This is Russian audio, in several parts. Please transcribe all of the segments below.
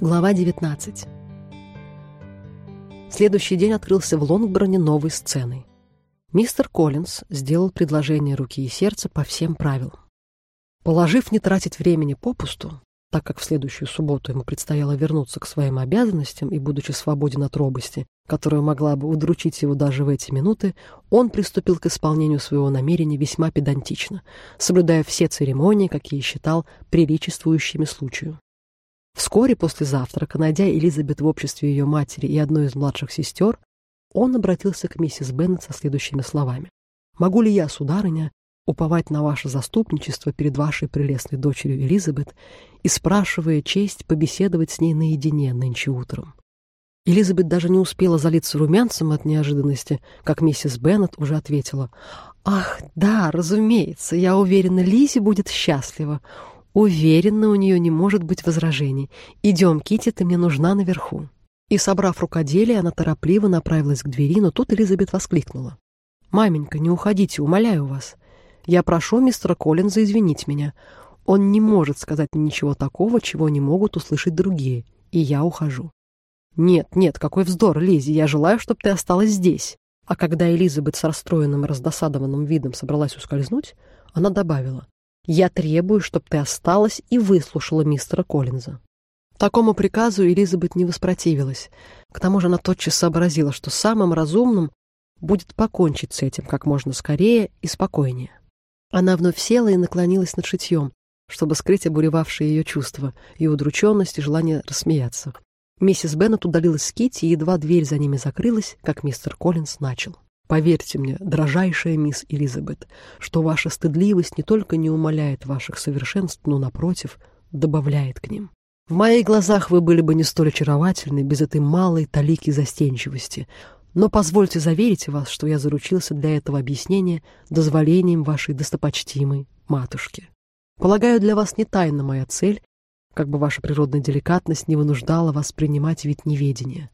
Глава 19 Следующий день открылся в Лонгборне новой сценой. Мистер Коллинз сделал предложение руки и сердца по всем правилам. Положив не тратить времени попусту, так как в следующую субботу ему предстояло вернуться к своим обязанностям и, будучи свободен от робости, которая могла бы удручить его даже в эти минуты, он приступил к исполнению своего намерения весьма педантично, соблюдая все церемонии, какие считал приличествующими случаю. Вскоре после завтрака, найдя Элизабет в обществе ее матери и одной из младших сестер, он обратился к миссис Беннет со следующими словами. «Могу ли я, сударыня, уповать на ваше заступничество перед вашей прелестной дочерью Элизабет и, спрашивая честь, побеседовать с ней наедине нынче утром?» Элизабет даже не успела залиться румянцем от неожиданности, как миссис Беннет уже ответила. «Ах, да, разумеется, я уверена, Лизи будет счастлива. Уверена, у нее не может быть возражений. Идем, Кити, ты мне нужна наверху». И, собрав рукоделие, она торопливо направилась к двери, но тут Элизабет воскликнула. «Маменька, не уходите, умоляю вас. Я прошу мистера Коллинза извинить меня. Он не может сказать ничего такого, чего не могут услышать другие, и я ухожу». «Нет, нет, какой вздор, Лизи, я желаю, чтобы ты осталась здесь». А когда Элизабет с расстроенным и раздосадованным видом собралась ускользнуть, она добавила, «Я требую, чтобы ты осталась и выслушала мистера Коллинза». Такому приказу Элизабет не воспротивилась. К тому же она тотчас сообразила, что самым разумным будет покончить с этим как можно скорее и спокойнее. Она вновь села и наклонилась над шитьем, чтобы скрыть обуревавшие ее чувства, и удрученность, и желание рассмеяться. Миссис Беннет удалилась с Китти, и едва дверь за ними закрылась, как мистер Коллинз начал. «Поверьте мне, дрожайшая мисс Элизабет, что ваша стыдливость не только не умаляет ваших совершенств, но, напротив, добавляет к ним. В моих глазах вы были бы не столь очаровательны без этой малой талики застенчивости, но позвольте заверить вас, что я заручился для этого объяснения дозволением вашей достопочтимой матушки. Полагаю, для вас не тайна моя цель, как бы ваша природная деликатность не вынуждала вас принимать вид неведения.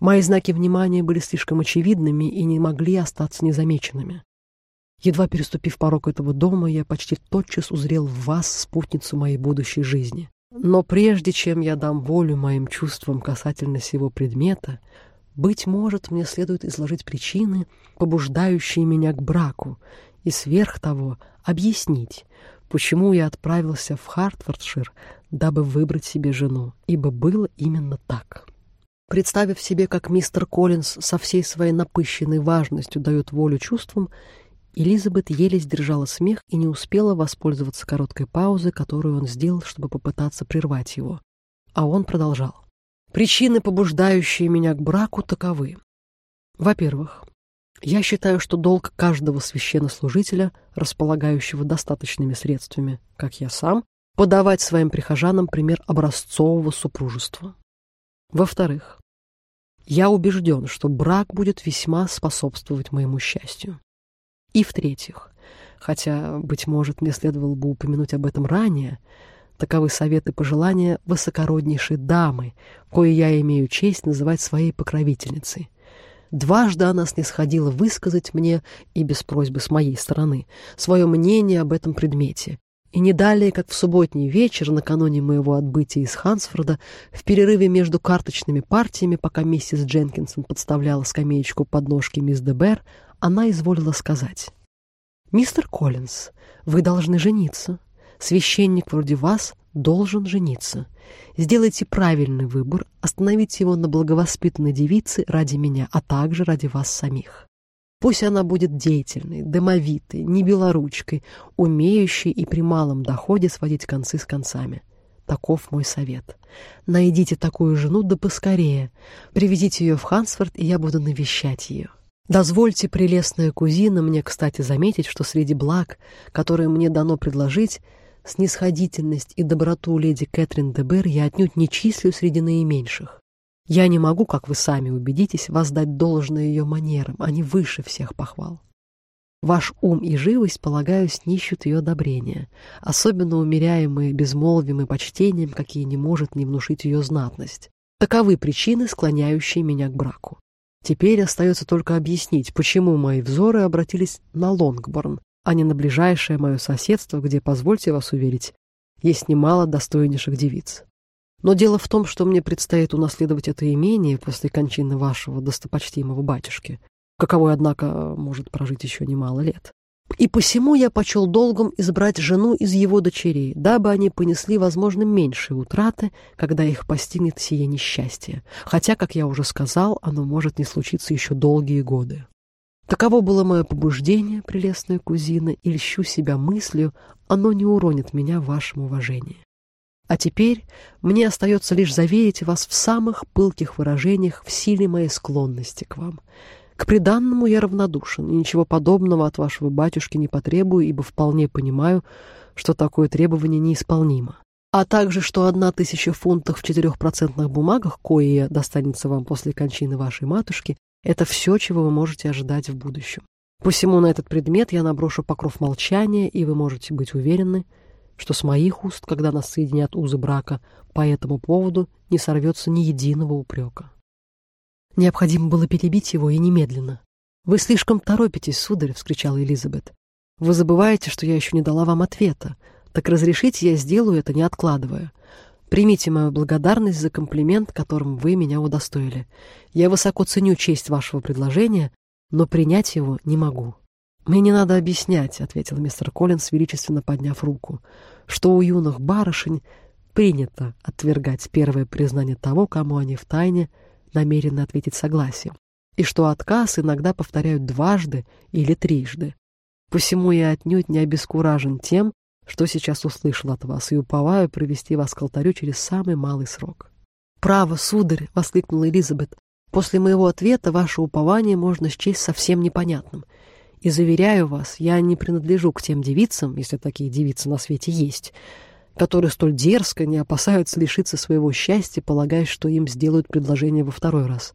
Мои знаки внимания были слишком очевидными и не могли остаться незамеченными. Едва переступив порог этого дома, я почти тотчас узрел в вас спутницу моей будущей жизни. Но прежде чем я дам волю моим чувствам касательно сего предмета, быть может, мне следует изложить причины, побуждающие меня к браку, и сверх того объяснить, почему я отправился в Хартфордшир, дабы выбрать себе жену, ибо было именно так. Представив себе, как мистер Коллинз со всей своей напыщенной важностью дает волю чувствам, Элизабет еле сдержала смех и не успела воспользоваться короткой паузой, которую он сделал, чтобы попытаться прервать его. А он продолжал. Причины, побуждающие меня к браку, таковы. Во-первых, я считаю, что долг каждого священнослужителя, располагающего достаточными средствами, как я сам, подавать своим прихожанам пример образцового супружества. Во-вторых, я убежден, что брак будет весьма способствовать моему счастью. И в-третьих, хотя, быть может, мне следовало бы упомянуть об этом ранее, таковы советы и пожелания высокороднейшей дамы, кое я имею честь называть своей покровительницей. Дважды она снисходила высказать мне, и без просьбы с моей стороны, свое мнение об этом предмете. И не далее, как в субботний вечер, накануне моего отбытия из Хансфорда, в перерыве между карточными партиями, пока миссис Дженкинсон подставляла скамеечку под ножки мисс Дебер, она изволила сказать. «Мистер Коллинз, вы должны жениться. Священник вроде вас должен жениться. Сделайте правильный выбор, остановите его на благовоспитанной девице ради меня, а также ради вас самих. Пусть она будет деятельной, домовитой, не белоручкой, умеющей и при малом доходе сводить концы с концами. Таков мой совет. Найдите такую жену да поскорее. Приведите ее в Хансфорд, и я буду навещать ее. Дозвольте, прелестная кузина, мне, кстати, заметить, что среди благ, которые мне дано предложить, снисходительность и доброту леди Кэтрин де Бер я отнюдь не числю среди наименьших. Я не могу, как вы сами убедитесь, воздать должное ее манерам, они выше всех похвал. Ваш ум и живость, полагаю, снищут ее одобрения, особенно умеряемые безмолвием и почтением, какие не может не внушить ее знатность. Таковы причины, склоняющие меня к браку. Теперь остается только объяснить, почему мои взоры обратились на Лонгборн, а не на ближайшее мое соседство, где, позвольте вас уверить, есть немало достойнейших девиц. Но дело в том, что мне предстоит унаследовать это имение после кончины вашего достопочтимого батюшки, каковой, однако, может прожить еще немало лет. И посему я почел долгом избрать жену из его дочерей, дабы они понесли, возможно, меньшие утраты, когда их постигнет сие несчастье, хотя, как я уже сказал, оно может не случиться еще долгие годы. Таково было мое побуждение, прелестная кузина, и льщу себя мыслью, оно не уронит меня в вашем уважении. А теперь мне остается лишь заверить вас в самых пылких выражениях в силе моей склонности к вам. К приданному я равнодушен, и ничего подобного от вашего батюшки не потребую, ибо вполне понимаю, что такое требование неисполнимо. А также, что одна тысяча фунтов в четырехпроцентных бумагах, кое достанется вам после кончины вашей матушки, это все, чего вы можете ожидать в будущем. Посему на этот предмет я наброшу покров молчания, и вы можете быть уверены — что с моих уст, когда нас соединят узы брака, по этому поводу не сорвется ни единого упрека. Необходимо было перебить его и немедленно. «Вы слишком торопитесь, сударь!» — вскричала Элизабет. «Вы забываете, что я еще не дала вам ответа. Так разрешите, я сделаю это, не откладывая. Примите мою благодарность за комплимент, которым вы меня удостоили. Я высоко ценю честь вашего предложения, но принять его не могу». «Мне не надо объяснять», — ответил мистер Коллинс, величественно подняв руку, «что у юных барышень принято отвергать первое признание того, кому они втайне намерены ответить согласием, и что отказ иногда повторяют дважды или трижды. Посему я отнюдь не обескуражен тем, что сейчас услышал от вас, и уповаю провести вас к алтарю через самый малый срок». «Право, сударь!» — воскликнула Элизабет. «После моего ответа ваше упование можно счесть совсем непонятным». И заверяю вас, я не принадлежу к тем девицам, если такие девицы на свете есть, которые столь дерзко не опасаются лишиться своего счастья, полагая, что им сделают предложение во второй раз.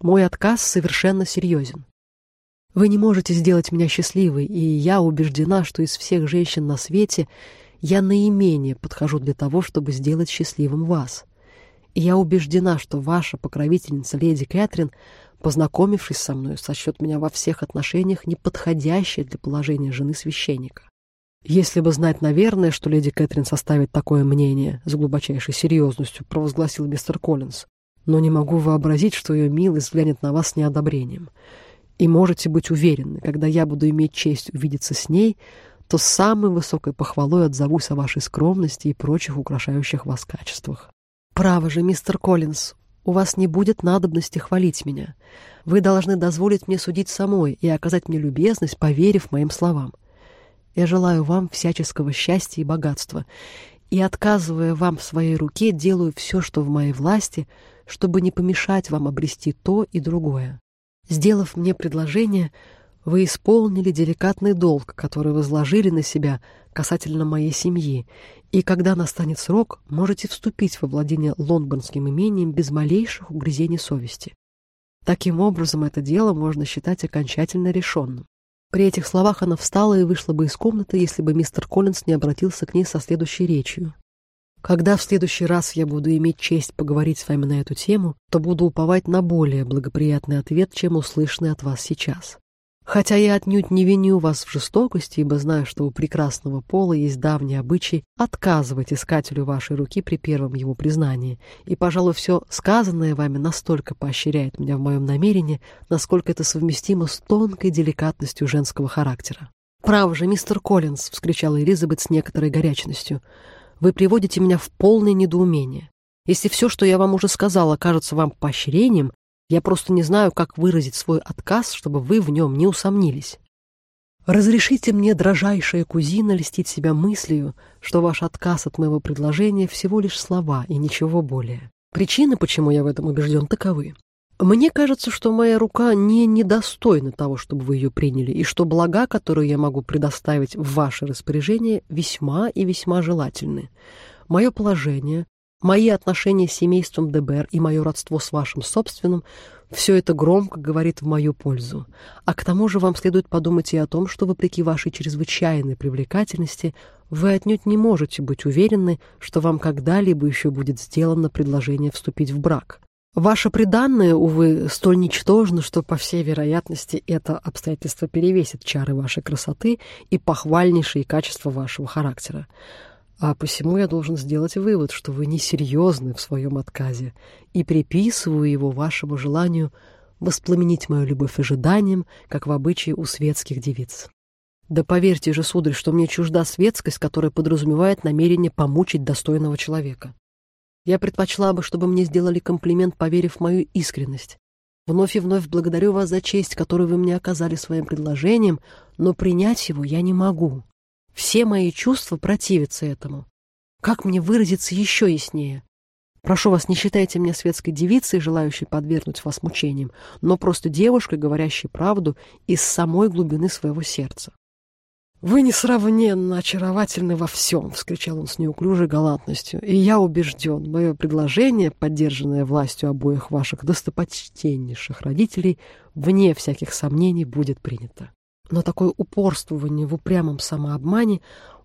Мой отказ совершенно серьезен. Вы не можете сделать меня счастливой, и я убеждена, что из всех женщин на свете я наименее подхожу для того, чтобы сделать счастливым вас. И я убеждена, что ваша покровительница леди Кэтрин познакомившись со мной, сочтет меня во всех отношениях неподходящей для положения жены священника. Если бы знать, наверное, что леди Кэтрин составит такое мнение, с глубочайшей серьезностью провозгласил мистер Коллинз, но не могу вообразить, что ее милость взглянет на вас с неодобрением. И можете быть уверены, когда я буду иметь честь увидеться с ней, то с самой высокой похвалой отзовусь о вашей скромности и прочих украшающих вас качествах. Право же, мистер Коллинз, у вас не будет надобности хвалить меня. Вы должны дозволить мне судить самой и оказать мне любезность, поверив моим словам. Я желаю вам всяческого счастья и богатства, и, отказывая вам в своей руке, делаю все, что в моей власти, чтобы не помешать вам обрести то и другое. Сделав мне предложение, вы исполнили деликатный долг, который возложили на себя касательно моей семьи, и когда настанет срок, можете вступить во владение лондонским имением без малейших угрызений совести. Таким образом, это дело можно считать окончательно решенным. При этих словах она встала и вышла бы из комнаты, если бы мистер Коллинз не обратился к ней со следующей речью. «Когда в следующий раз я буду иметь честь поговорить с вами на эту тему, то буду уповать на более благоприятный ответ, чем услышанный от вас сейчас. Хотя я отнюдь не виню вас в жестокости, ибо знаю, что у прекрасного пола есть давний обычай отказывать искателю вашей руки при первом его признании, и, пожалуй, все сказанное вами настолько поощряет меня в моем намерении, насколько это совместимо с тонкой деликатностью женского характера. «Право же, мистер Коллинз!» — вскричала Элизабет с некоторой горячностью. «Вы приводите меня в полное недоумение. Если все, что я вам уже сказала, кажется вам поощрением, я просто не знаю, как выразить свой отказ, чтобы вы в нем не усомнились. Разрешите мне, дрожайшая кузина, льстить себя мыслью, что ваш отказ от моего предложения всего лишь слова и ничего более. Причины, почему я в этом убежден, таковы. Мне кажется, что моя рука не недостойна того, чтобы вы ее приняли, и что блага, которые я могу предоставить в ваше распоряжение, весьма и весьма желательны. Мое положение, Мои отношения с семейством ДБР и мое родство с вашим собственным — все это громко говорит в мою пользу. А к тому же вам следует подумать и о том, что, вопреки вашей чрезвычайной привлекательности, вы отнюдь не можете быть уверены, что вам когда-либо еще будет сделано предложение вступить в брак. Ваше приданное, увы, столь ничтожно, что, по всей вероятности, это обстоятельство перевесит чары вашей красоты и похвальнейшие качества вашего характера. А посему я должен сделать вывод, что вы несерьезны в своем отказе и приписываю его вашему желанию воспламенить мою любовь ожиданием, как в обычае у светских девиц. Да поверьте же, сударь, что мне чужда светскость, которая подразумевает намерение помучить достойного человека. Я предпочла бы, чтобы мне сделали комплимент, поверив в мою искренность. Вновь и вновь благодарю вас за честь, которую вы мне оказали своим предложением, но принять его я не могу. Все мои чувства противятся этому. Как мне выразиться еще яснее? Прошу вас, не считайте меня светской девицей, желающей подвергнуть вас мучениям, но просто девушкой, говорящей правду из самой глубины своего сердца. «Вы несравненно очаровательны во всем!» — вскричал он с неуклюжей галантностью. «И я убежден, мое предложение, поддержанное властью обоих ваших достопочтеннейших родителей, вне всяких сомнений будет принято». Но такое упорствование в упрямом самообмане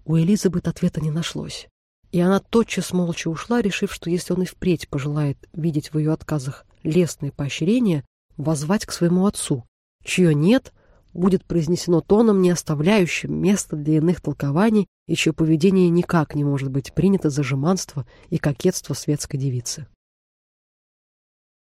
у Элизабет ответа не нашлось. И она тотчас молча ушла, решив, что если он и впредь пожелает видеть в ее отказах лестное поощрение, возвать к своему отцу, чье «нет» будет произнесено тоном, не оставляющим места для иных толкований и чье поведение никак не может быть принято за жеманство и кокетство светской девицы.